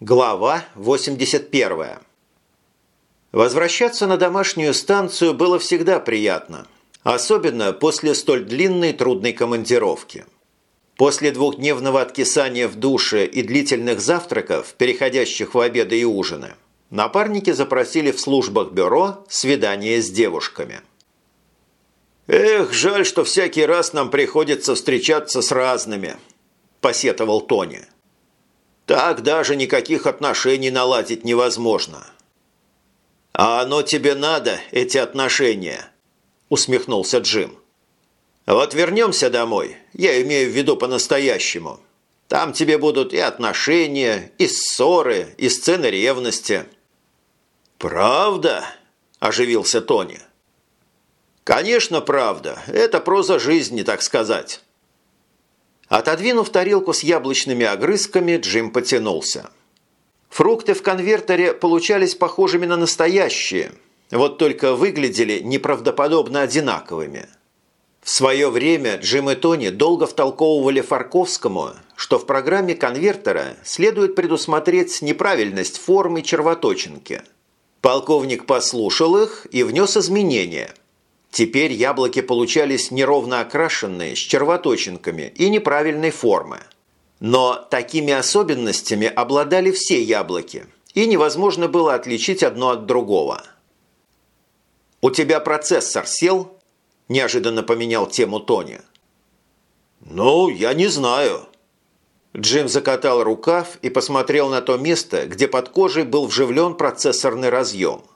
Глава 81. Возвращаться на домашнюю станцию было всегда приятно, особенно после столь длинной трудной командировки. После двухдневного откисания в душе и длительных завтраков, переходящих в обеды и ужины, напарники запросили в службах бюро свидание с девушками. «Эх, жаль, что всякий раз нам приходится встречаться с разными», – посетовал Тони. Так даже никаких отношений наладить невозможно. «А оно тебе надо, эти отношения?» – усмехнулся Джим. «Вот вернемся домой, я имею в виду по-настоящему. Там тебе будут и отношения, и ссоры, и сцены ревности». «Правда?» – оживился Тони. «Конечно, правда. Это проза жизни, так сказать». Отодвинув тарелку с яблочными огрызками, Джим потянулся. Фрукты в конвертере получались похожими на настоящие, вот только выглядели неправдоподобно одинаковыми. В свое время Джим и Тони долго втолковывали Фарковскому, что в программе конвертера следует предусмотреть неправильность формы червоточинки. Полковник послушал их и внес изменения – Теперь яблоки получались неровно окрашенные, с червоточинками и неправильной формы. Но такими особенностями обладали все яблоки, и невозможно было отличить одно от другого. «У тебя процессор сел?» – неожиданно поменял тему Тони. «Ну, я не знаю». Джим закатал рукав и посмотрел на то место, где под кожей был вживлен процессорный разъем –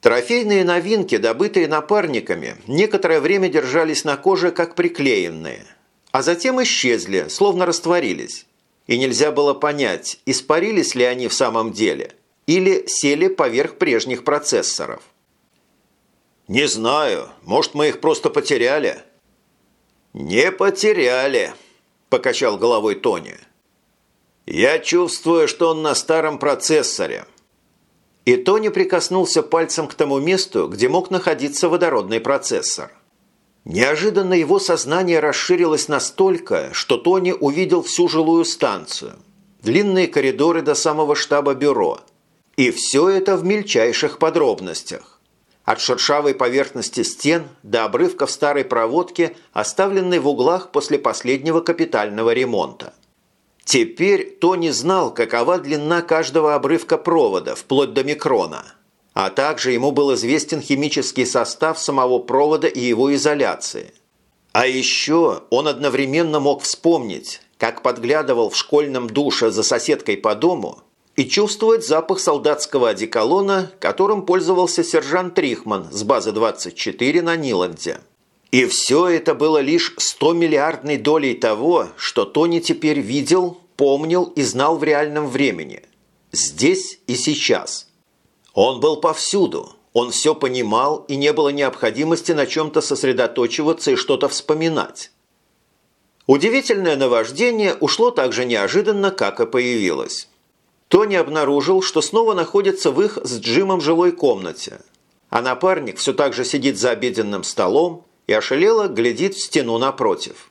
Трофейные новинки, добытые напарниками, некоторое время держались на коже как приклеенные, а затем исчезли, словно растворились. И нельзя было понять, испарились ли они в самом деле или сели поверх прежних процессоров. «Не знаю. Может, мы их просто потеряли?» «Не потеряли», – покачал головой Тони. «Я чувствую, что он на старом процессоре». И Тони прикоснулся пальцем к тому месту, где мог находиться водородный процессор. Неожиданно его сознание расширилось настолько, что Тони увидел всю жилую станцию, длинные коридоры до самого штаба бюро. И все это в мельчайших подробностях. От шершавой поверхности стен до обрывков старой проводки, оставленной в углах после последнего капитального ремонта. Теперь Тони знал, какова длина каждого обрывка провода, вплоть до микрона. А также ему был известен химический состав самого провода и его изоляции. А еще он одновременно мог вспомнить, как подглядывал в школьном душе за соседкой по дому и чувствовать запах солдатского одеколона, которым пользовался сержант Трихман с базы 24 на Ниланде. И все это было лишь 100 миллиардной долей того, что Тони теперь видел, помнил и знал в реальном времени. Здесь и сейчас. Он был повсюду. Он все понимал, и не было необходимости на чем-то сосредоточиваться и что-то вспоминать. Удивительное наваждение ушло так же неожиданно, как и появилось. Тони обнаружил, что снова находится в их с Джимом жилой комнате, а напарник все так же сидит за обеденным столом, и ошалело глядит в стену напротив.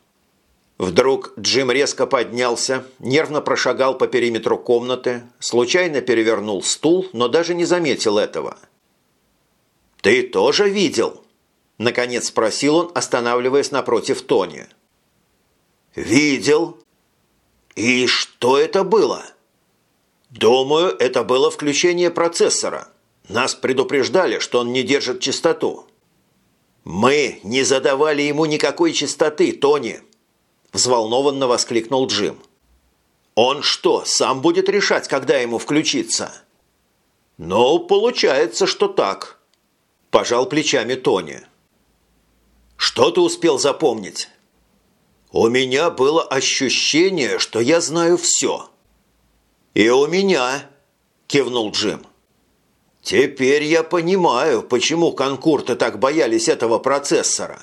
Вдруг Джим резко поднялся, нервно прошагал по периметру комнаты, случайно перевернул стул, но даже не заметил этого. «Ты тоже видел?» – наконец спросил он, останавливаясь напротив Тони. «Видел. И что это было?» «Думаю, это было включение процессора. Нас предупреждали, что он не держит частоту». «Мы не задавали ему никакой чистоты, Тони!» Взволнованно воскликнул Джим. «Он что, сам будет решать, когда ему включиться?» «Ну, получается, что так», – пожал плечами Тони. «Что ты успел запомнить?» «У меня было ощущение, что я знаю все». «И у меня», – кивнул Джим. «Теперь я понимаю, почему конкурты так боялись этого процессора».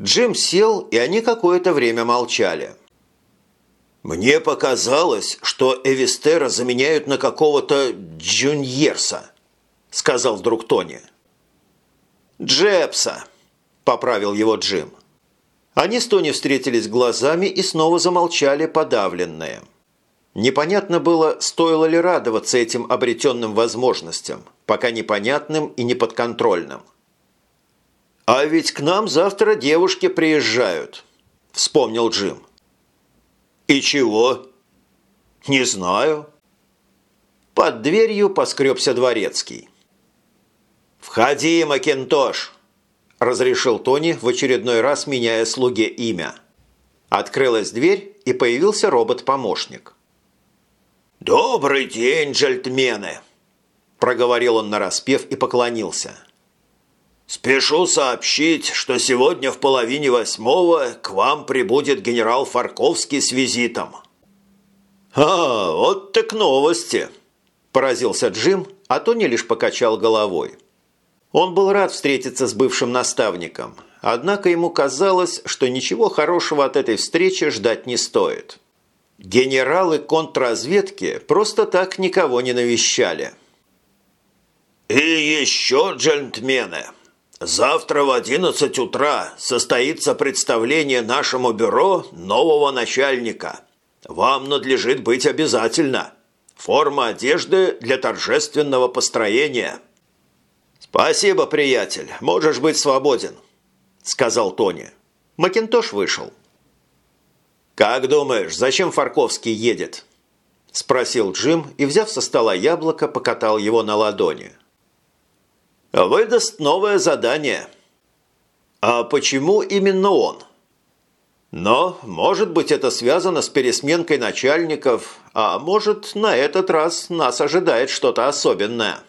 Джим сел, и они какое-то время молчали. «Мне показалось, что Эвистера заменяют на какого-то Джуньерса», – сказал вдруг Тони. «Джепса», – поправил его Джим. Они с Тони встретились глазами и снова замолчали подавленные. Непонятно было, стоило ли радоваться этим обретенным возможностям, пока непонятным и неподконтрольным. «А ведь к нам завтра девушки приезжают», – вспомнил Джим. «И чего?» «Не знаю». Под дверью поскребся дворецкий. «Входи, Макинтош!» – разрешил Тони в очередной раз, меняя слуге имя. Открылась дверь, и появился робот-помощник. «Добрый день, джельтмены!» – проговорил он нараспев и поклонился. «Спешу сообщить, что сегодня в половине восьмого к вам прибудет генерал Фарковский с визитом». «А, вот так новости!» – поразился Джим, а Тони лишь покачал головой. Он был рад встретиться с бывшим наставником, однако ему казалось, что ничего хорошего от этой встречи ждать не стоит. Генералы контрразведки просто так никого не навещали. «И еще, джентльмены, завтра в 11 утра состоится представление нашему бюро нового начальника. Вам надлежит быть обязательно. Форма одежды для торжественного построения». «Спасибо, приятель, можешь быть свободен», – сказал Тони. Макинтош вышел. «Как думаешь, зачем Фарковский едет?» – спросил Джим и, взяв со стола яблоко, покатал его на ладони. «Выдаст новое задание». «А почему именно он?» «Но, может быть, это связано с пересменкой начальников, а может, на этот раз нас ожидает что-то особенное».